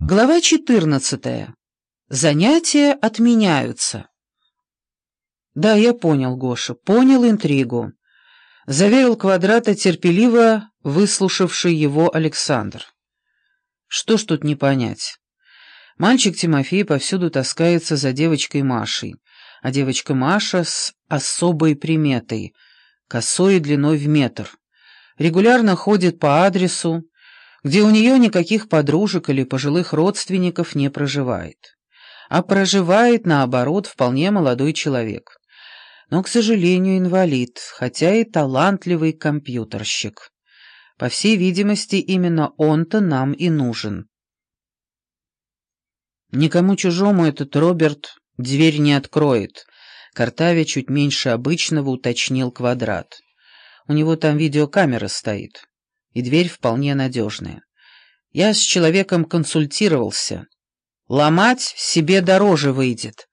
Глава 14. Занятия отменяются. Да, я понял, Гоша, понял интригу. Заверил Квадрата терпеливо выслушавший его Александр. Что ж тут не понять? Мальчик Тимофей повсюду таскается за девочкой Машей, а девочка Маша с особой приметой, косой длиной в метр. Регулярно ходит по адресу, где у нее никаких подружек или пожилых родственников не проживает. А проживает, наоборот, вполне молодой человек. Но, к сожалению, инвалид, хотя и талантливый компьютерщик. По всей видимости, именно он-то нам и нужен. Никому чужому этот Роберт дверь не откроет. Картавя чуть меньше обычного уточнил квадрат. У него там видеокамера стоит и дверь вполне надежная. Я с человеком консультировался. Ломать себе дороже выйдет.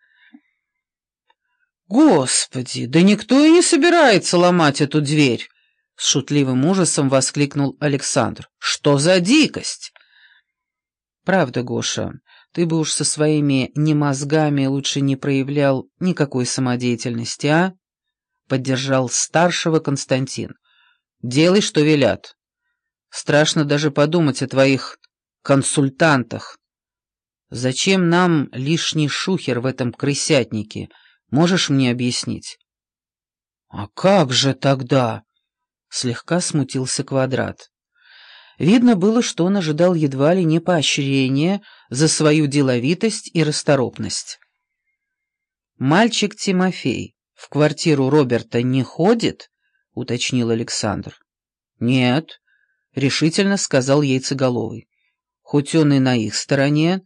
«Господи, да никто и не собирается ломать эту дверь!» С шутливым ужасом воскликнул Александр. «Что за дикость?» «Правда, Гоша, ты бы уж со своими немозгами лучше не проявлял никакой самодеятельности, а?» Поддержал старшего Константин. «Делай, что велят. Страшно даже подумать о твоих консультантах. Зачем нам лишний шухер в этом крысятнике? Можешь мне объяснить? — А как же тогда? — слегка смутился Квадрат. Видно было, что он ожидал едва ли не поощрения за свою деловитость и расторопность. «Мальчик Тимофей в квартиру Роберта не ходит?» — уточнил Александр. «Нет, — решительно сказал яйцеголовый. Хоть он и на их стороне,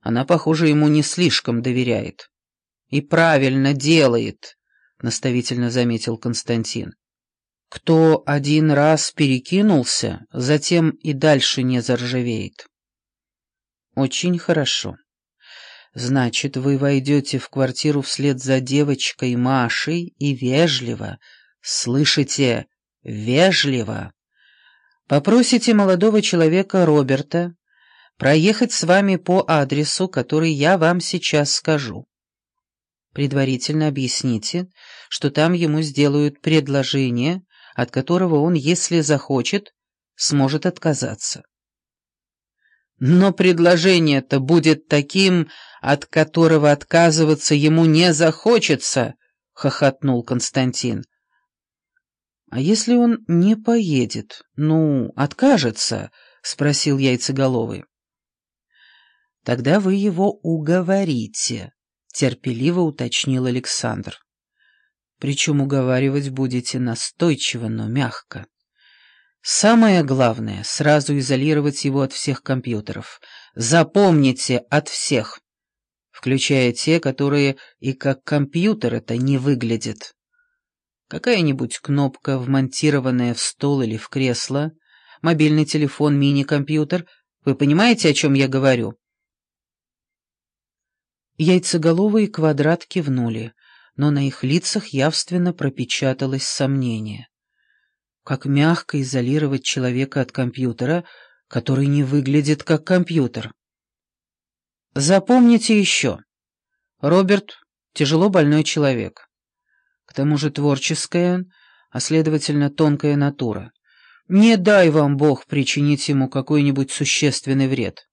она, похоже, ему не слишком доверяет. «И правильно делает», — наставительно заметил Константин. «Кто один раз перекинулся, затем и дальше не заржавеет». «Очень хорошо. Значит, вы войдете в квартиру вслед за девочкой Машей и вежливо, слышите, вежливо...» Попросите молодого человека Роберта проехать с вами по адресу, который я вам сейчас скажу. Предварительно объясните, что там ему сделают предложение, от которого он, если захочет, сможет отказаться. Но предложение-то будет таким, от которого отказываться ему не захочется, — хохотнул Константин. «А если он не поедет? Ну, откажется?» — спросил Яйцеголовый. «Тогда вы его уговорите», — терпеливо уточнил Александр. «Причем уговаривать будете настойчиво, но мягко. Самое главное — сразу изолировать его от всех компьютеров. Запомните, от всех, включая те, которые и как компьютеры-то не выглядят». Какая-нибудь кнопка, вмонтированная в стол или в кресло, мобильный телефон, мини-компьютер. Вы понимаете, о чем я говорю?» Яйцеголовые квадрат кивнули, но на их лицах явственно пропечаталось сомнение. Как мягко изолировать человека от компьютера, который не выглядит как компьютер? Запомните еще. Роберт — тяжело больной человек. Тому же творческая, а следовательно тонкая натура. Не дай вам Бог причинить ему какой-нибудь существенный вред.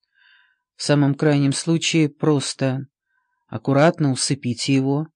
В самом крайнем случае просто аккуратно усыпите его,